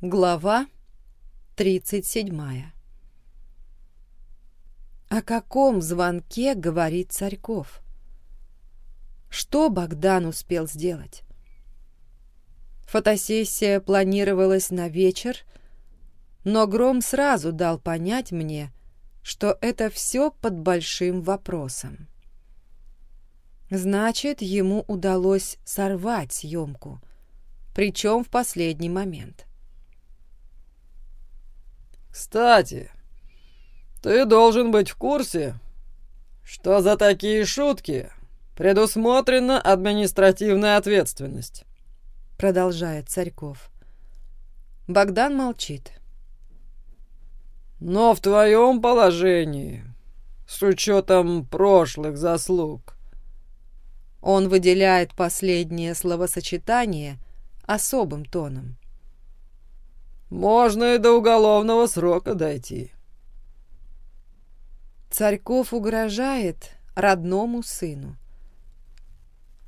Глава 37 О каком звонке говорит Царьков? Что Богдан успел сделать? Фотосессия планировалась на вечер, но Гром сразу дал понять мне, что это все под большим вопросом. Значит, ему удалось сорвать съемку, причем в последний момент. «Кстати, ты должен быть в курсе, что за такие шутки предусмотрена административная ответственность», продолжает Царьков. Богдан молчит. «Но в твоем положении, с учетом прошлых заслуг, он выделяет последнее словосочетание особым тоном. Можно и до уголовного срока дойти. Царьков угрожает родному сыну.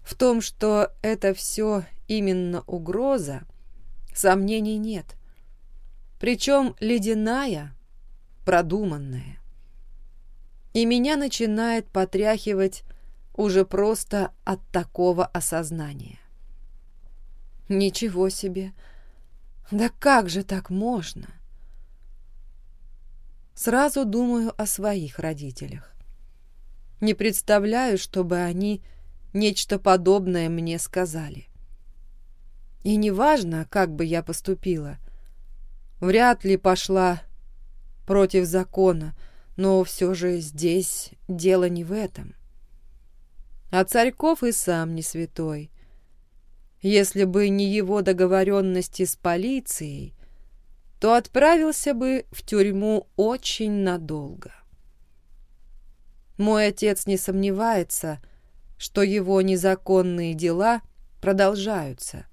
В том, что это все именно угроза, сомнений нет. Причем ледяная, продуманная. И меня начинает потряхивать уже просто от такого осознания. Ничего себе! Да как же так можно? Сразу думаю о своих родителях. Не представляю, чтобы они нечто подобное мне сказали. И неважно, как бы я поступила. Вряд ли пошла против закона, но все же здесь дело не в этом. А Царьков и сам не святой. Если бы не его договоренности с полицией, то отправился бы в тюрьму очень надолго. Мой отец не сомневается, что его незаконные дела продолжаются.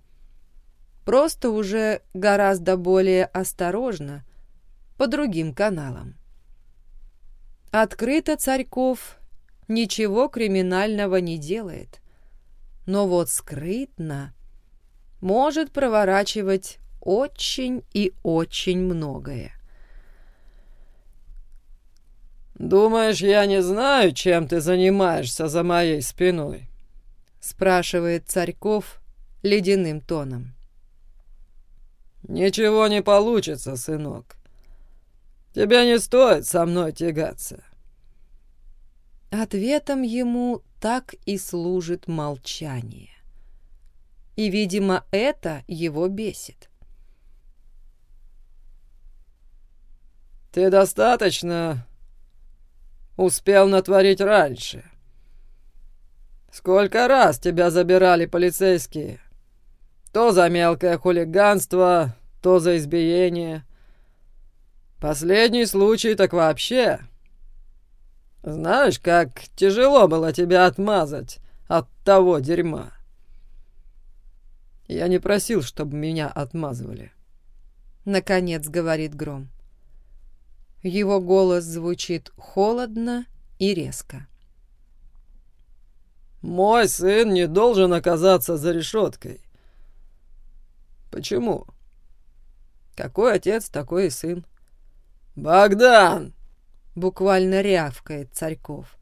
Просто уже гораздо более осторожно, по другим каналам. Открыто Царьков ничего криминального не делает. Но вот скрытно может проворачивать очень и очень многое. «Думаешь, я не знаю, чем ты занимаешься за моей спиной?» спрашивает Царьков ледяным тоном. «Ничего не получится, сынок. Тебе не стоит со мной тягаться. Ответом ему так и служит молчание. И, видимо, это его бесит. «Ты достаточно успел натворить раньше. Сколько раз тебя забирали полицейские? То за мелкое хулиганство, то за избиение. Последний случай так вообще знаешь, как тяжело было тебя отмазать от того дерьма. Я не просил, чтобы меня отмазывали. Наконец говорит Гром. Его голос звучит холодно и резко. Мой сын не должен оказаться за решеткой. Почему? Какой отец, такой и сын. Богдан! буквально рявкает Царьков.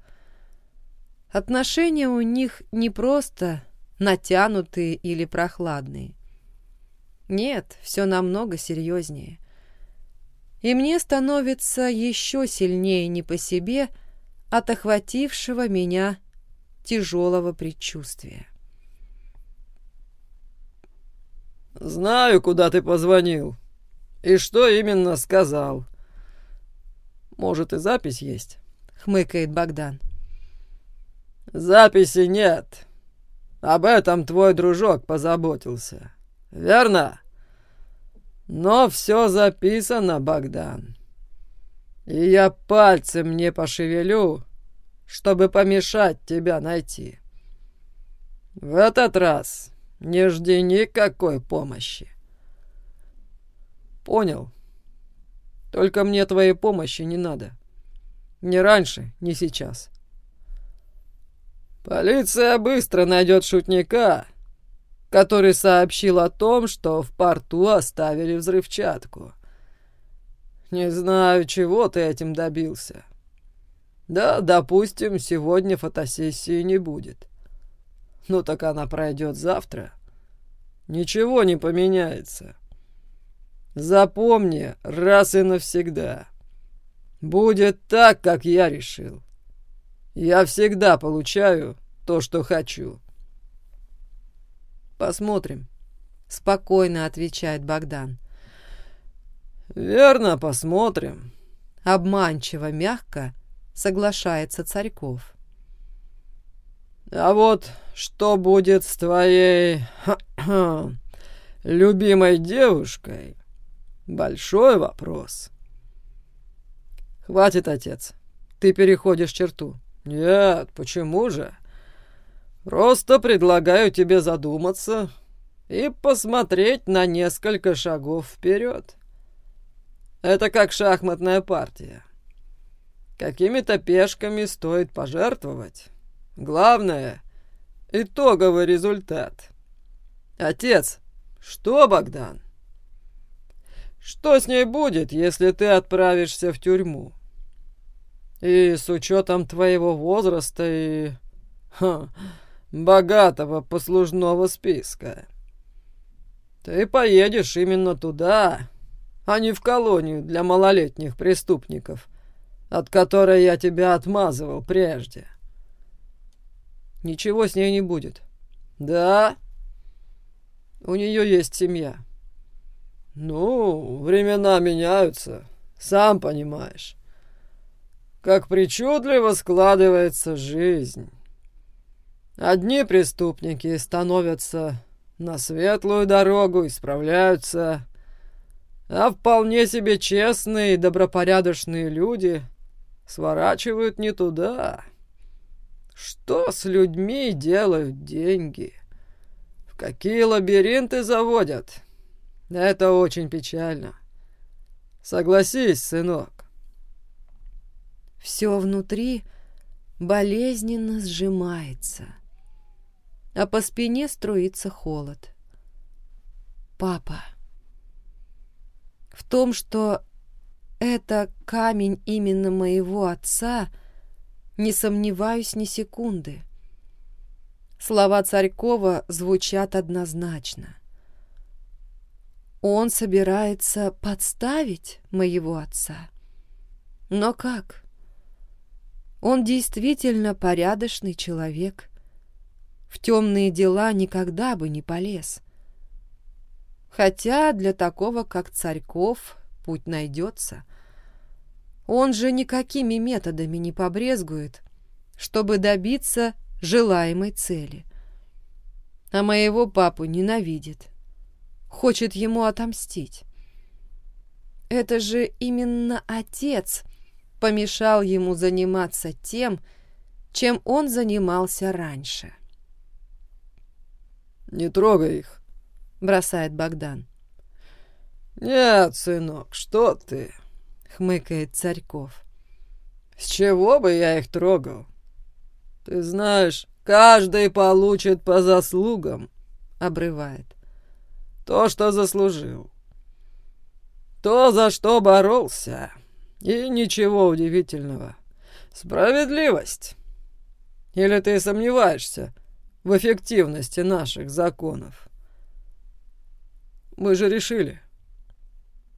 Отношения у них не просто натянутые или прохладные. Нет, все намного серьезнее. И мне становится еще сильнее не по себе от охватившего меня тяжелого предчувствия. «Знаю, куда ты позвонил. И что именно сказал. Может, и запись есть?» — хмыкает Богдан. «Записи нет. Об этом твой дружок позаботился. Верно? Но все записано, Богдан. И я пальцем не пошевелю, чтобы помешать тебя найти. В этот раз не жди никакой помощи. Понял?» Только мне твоей помощи не надо. Ни раньше, ни сейчас. Полиция быстро найдет шутника, который сообщил о том, что в порту оставили взрывчатку. Не знаю, чего ты этим добился. Да, допустим, сегодня фотосессии не будет. Ну так она пройдет завтра. Ничего не поменяется. Запомни раз и навсегда. Будет так, как я решил. Я всегда получаю то, что хочу. Посмотрим. Спокойно отвечает Богдан. Верно, посмотрим. Обманчиво мягко соглашается Царьков. А вот что будет с твоей любимой девушкой? Большой вопрос. Хватит, отец. Ты переходишь черту. Нет, почему же? Просто предлагаю тебе задуматься и посмотреть на несколько шагов вперед. Это как шахматная партия. Какими-то пешками стоит пожертвовать. Главное — итоговый результат. Отец, что, Богдан? Что с ней будет, если ты отправишься в тюрьму? И с учетом твоего возраста и... Ха, богатого послужного списка. Ты поедешь именно туда, а не в колонию для малолетних преступников, от которой я тебя отмазывал прежде. Ничего с ней не будет. Да? У нее есть семья. Ну, времена меняются, сам понимаешь. Как причудливо складывается жизнь. Одни преступники становятся на светлую дорогу и справляются, а вполне себе честные и добропорядочные люди сворачивают не туда. Что с людьми делают деньги? В какие лабиринты заводят? Это очень печально. Согласись, сынок. Все внутри болезненно сжимается, а по спине струится холод. Папа. В том, что это камень именно моего отца, не сомневаюсь ни секунды. Слова Царькова звучат однозначно. Он собирается подставить моего отца. Но как? Он действительно порядочный человек. В темные дела никогда бы не полез. Хотя для такого, как Царьков, путь найдется. Он же никакими методами не побрезгует, чтобы добиться желаемой цели. А моего папу ненавидит хочет ему отомстить. Это же именно отец помешал ему заниматься тем, чем он занимался раньше. «Не трогай их», — бросает Богдан. «Нет, сынок, что ты?» — хмыкает Царьков. «С чего бы я их трогал? Ты знаешь, каждый получит по заслугам», — обрывает. То, что заслужил. То, за что боролся. И ничего удивительного. Справедливость. Или ты сомневаешься в эффективности наших законов? Мы же решили.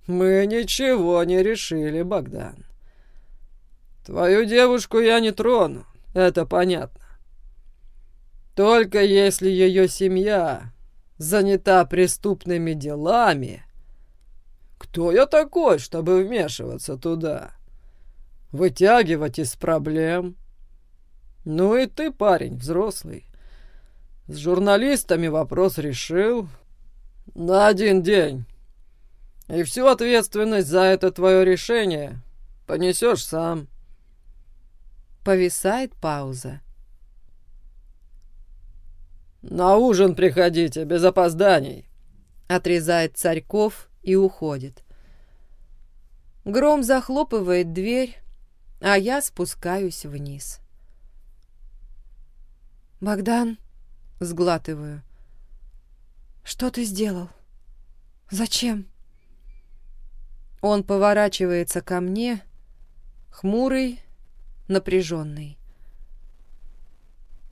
Мы ничего не решили, Богдан. Твою девушку я не трону, это понятно. Только если ее семья занята преступными делами. Кто я такой, чтобы вмешиваться туда? Вытягивать из проблем? Ну и ты, парень, взрослый. С журналистами вопрос решил на один день. И всю ответственность за это твое решение понесешь сам. Повисает пауза. «На ужин приходите, без опозданий», — отрезает Царьков и уходит. Гром захлопывает дверь, а я спускаюсь вниз. «Богдан», — сглатываю, Что ты сделал? Зачем? Он поворачивается ко мне, хмурый, напряженный.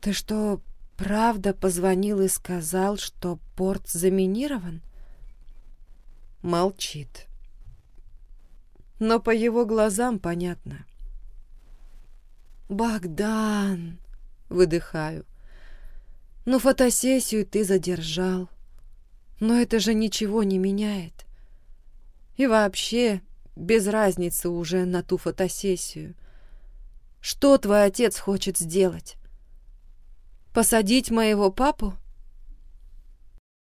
Ты что, правда позвонил и сказал, что порт заминирован? Молчит. Но по его глазам понятно. «Богдан!» — выдыхаю. «Ну, фотосессию ты задержал. Но это же ничего не меняет. И вообще, без разницы уже на ту фотосессию. Что твой отец хочет сделать? Посадить моего папу?»